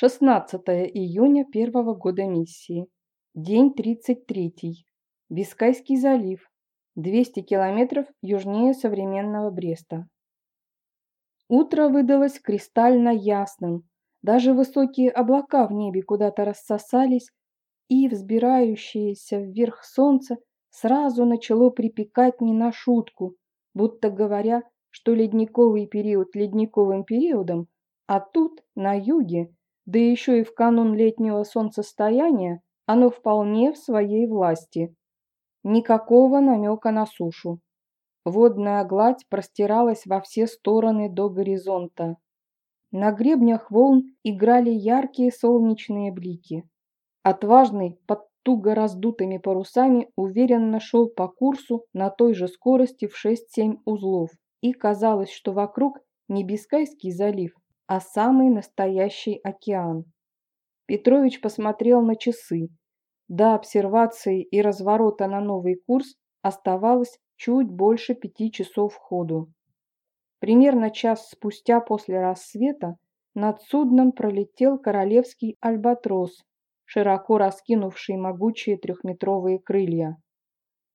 16 июня первого года миссии. День 33. Бискайский залив. 200 километров южнее современного Бреста. Утро выдалось кристально ясным. Даже высокие облака в небе куда-то рассосались, и взбирающееся вверх солнце сразу начало припекать не на шутку, будто говоря, что ледниковый период ледниковым периодом, а тут, на юге, да еще и в канун летнего солнцестояния, оно вполне в своей власти. Никакого намека на сушу. Водная гладь простиралась во все стороны до горизонта. На гребнях волн играли яркие солнечные блики. Отважный, под туго раздутыми парусами, уверенно шел по курсу на той же скорости в 6-7 узлов, и казалось, что вокруг не Бискайский залив, а самый настоящий океан. Петрович посмотрел на часы. До обсервации и разворота на новый курс оставалось чуть больше пяти часов ходу. Примерно час спустя после рассвета над судном пролетел королевский альбатрос, широко раскинувший могучие трехметровые крылья.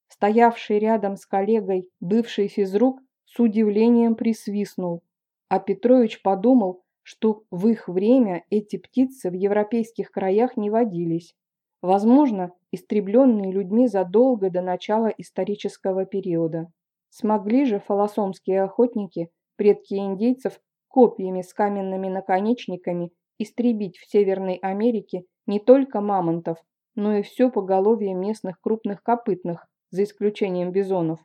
Стоявший рядом с коллегой бывший физрук с удивлением присвистнул, а Петрович подумал, что в их время эти птицы в европейских краях не водились. Возможно, истребленные людьми задолго до начала исторического периода. Смогли же фалосомские охотники, предки индейцев, копьями с каменными наконечниками истребить в Северной Америке не только мамонтов, но и все поголовье местных крупных копытных, за исключением бизонов.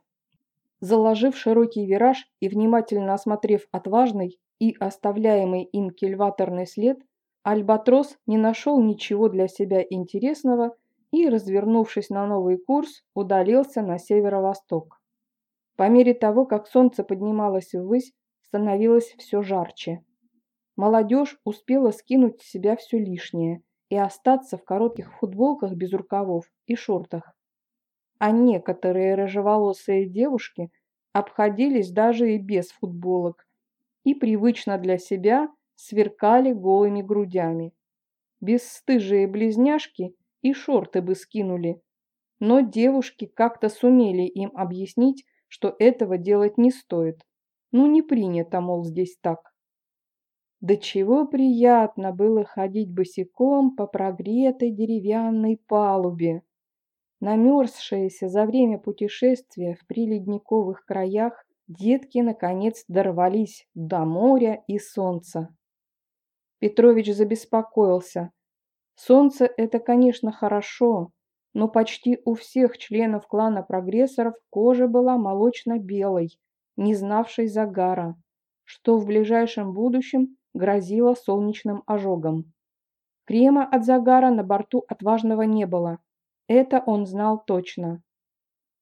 Заложив широкий вираж и внимательно осмотрев отважный, и оставляемый им кильваторный след, Альбатрос не нашел ничего для себя интересного и, развернувшись на новый курс, удалился на северо-восток. По мере того, как солнце поднималось ввысь, становилось все жарче. Молодежь успела скинуть с себя все лишнее и остаться в коротких футболках без рукавов и шортах. А некоторые рыжеволосые девушки обходились даже и без футболок, и привычно для себя сверкали голыми грудями. Бесстыжие близняшки и шорты бы скинули, но девушки как-то сумели им объяснить, что этого делать не стоит. Ну не принято, мол, здесь так. Да чего приятно было ходить босиком по прогретой деревянной палубе. Намерзшиеся за время путешествия в приледниковых краях Детки, наконец, дорвались до моря и солнца. Петрович забеспокоился. Солнце – это, конечно, хорошо, но почти у всех членов клана прогрессоров кожа была молочно-белой, не знавшей загара, что в ближайшем будущем грозило солнечным ожогом. Крема от загара на борту отважного не было. Это он знал точно.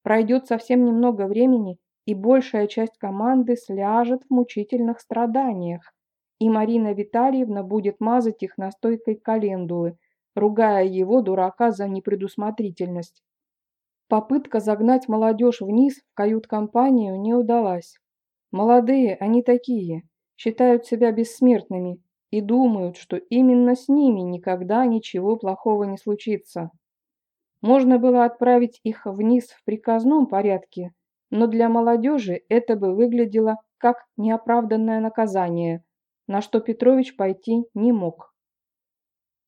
Пройдет совсем немного времени, и большая часть команды сляжет в мучительных страданиях, и Марина Витальевна будет мазать их настойкой календулы, ругая его, дурака, за непредусмотрительность. Попытка загнать молодежь вниз в кают-компанию не удалась. Молодые они такие, считают себя бессмертными и думают, что именно с ними никогда ничего плохого не случится. Можно было отправить их вниз в приказном порядке, но для молодежи это бы выглядело как неоправданное наказание, на что Петрович пойти не мог.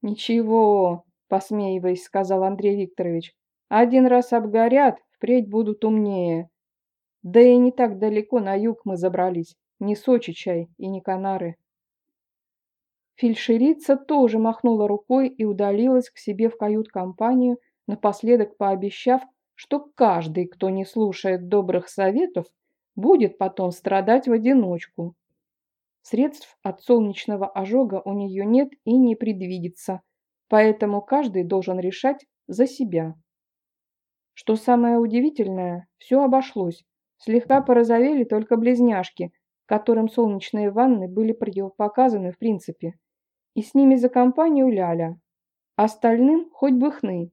«Ничего», – посмеиваясь, сказал Андрей Викторович, – «один раз обгорят, впредь будут умнее. Да и не так далеко на юг мы забрались, не Сочи чай и не Канары». Фельдшерица тоже махнула рукой и удалилась к себе в кают-компанию, напоследок пообещав, что каждый, кто не слушает добрых советов, будет потом страдать в одиночку. Средств от солнечного ожога у нее нет и не предвидится, поэтому каждый должен решать за себя. Что самое удивительное, все обошлось. Слегка порозовели только близняшки, которым солнечные ванны были противопоказаны в принципе. И с ними за компанию Ляля. Остальным хоть бы хны.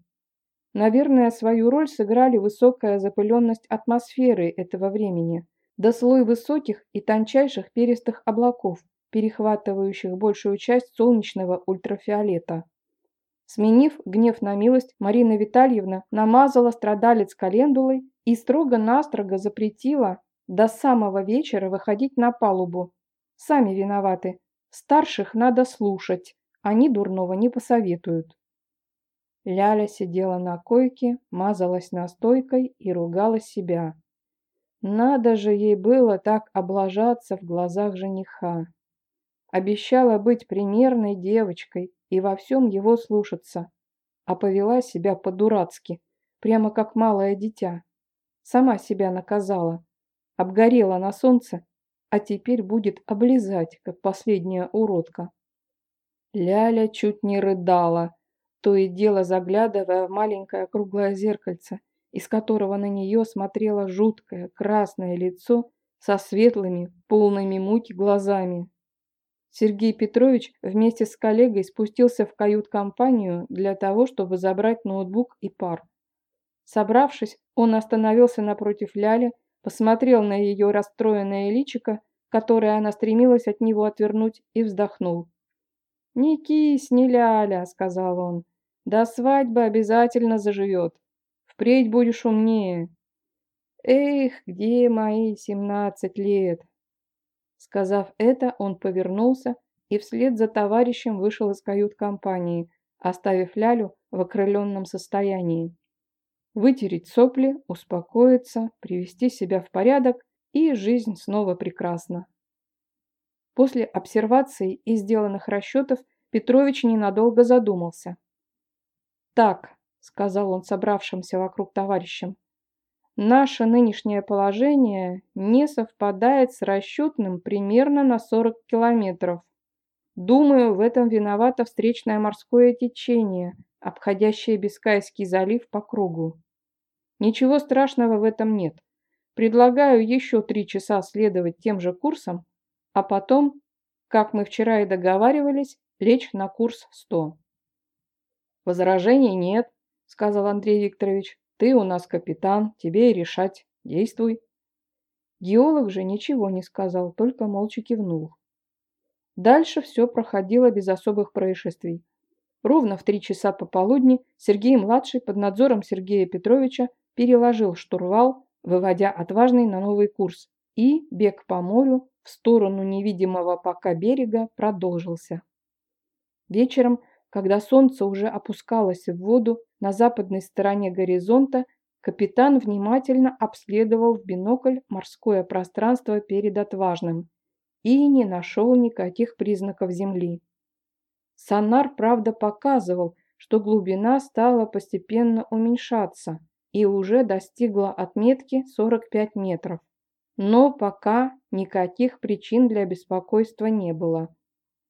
Наверное, свою роль сыграли высокая запыленность атмосферы этого времени, да слой высоких и тончайших перистых облаков, перехватывающих большую часть солнечного ультрафиолета. Сменив гнев на милость, Марина Витальевна намазала страдалец календулой и строго-настрого запретила до самого вечера выходить на палубу. Сами виноваты. Старших надо слушать, они дурного не посоветуют. Ляля сидела на койке, мазалась настойкой и ругала себя. Надо же ей было так облажаться в глазах жениха. Обещала быть примерной девочкой и во всем его слушаться, а повела себя по-дурацки, прямо как малое дитя. Сама себя наказала, обгорела на солнце, а теперь будет облизать, как последняя уродка. Ляля чуть не рыдала, то и дело заглядывая в маленькое круглое зеркальце, из которого на нее смотрело жуткое красное лицо со светлыми, полными муки глазами. Сергей Петрович вместе с коллегой спустился в кают-компанию для того, чтобы забрать ноутбук и пар. Собравшись, он остановился напротив Ляли, посмотрел на ее расстроенное личико, которое она стремилась от него отвернуть, и вздохнул. «Не кисни, Ляля», — сказал он. «До свадьбы обязательно заживет. Впредь будешь умнее». «Эх, где мои семнадцать лет?» Сказав это, он повернулся и вслед за товарищем вышел из кают-компании, оставив Лялю в окрыленном состоянии. Вытереть сопли, успокоиться, привести себя в порядок, и жизнь снова прекрасна. После обсерваций и сделанных расчетов Петрович ненадолго задумался. «Так», — сказал он собравшимся вокруг товарищам, «наше нынешнее положение не совпадает с расчетным примерно на 40 километров. Думаю, в этом виновато встречное морское течение, обходящее Бискайский залив по кругу. Ничего страшного в этом нет. Предлагаю еще три часа следовать тем же курсом, а потом, как мы вчера и договаривались, лечь на курс 100. Возражений нет, сказал Андрей Викторович. Ты у нас капитан, тебе и решать. Действуй. Геолог же ничего не сказал, только молча кивнул. Дальше все проходило без особых происшествий. Ровно в три часа пополудни Сергей-младший под надзором Сергея Петровича переложил штурвал, выводя отважный на новый курс, и бег по морю в сторону невидимого пока берега продолжился. Вечером, когда солнце уже опускалось в воду на западной стороне горизонта, капитан внимательно обследовал в бинокль морское пространство перед отважным и не нашел никаких признаков земли. Сонар, правда, показывал, что глубина стала постепенно уменьшаться и уже достигла отметки 45 метров. Но пока никаких причин для беспокойства не было.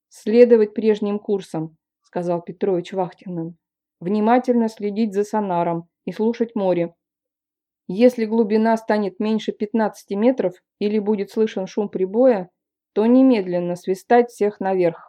«Следовать прежним курсом», — сказал Петрович Вахтиным. «Внимательно следить за сонаром и слушать море. Если глубина станет меньше 15 метров или будет слышен шум прибоя, то немедленно свистать всех наверх.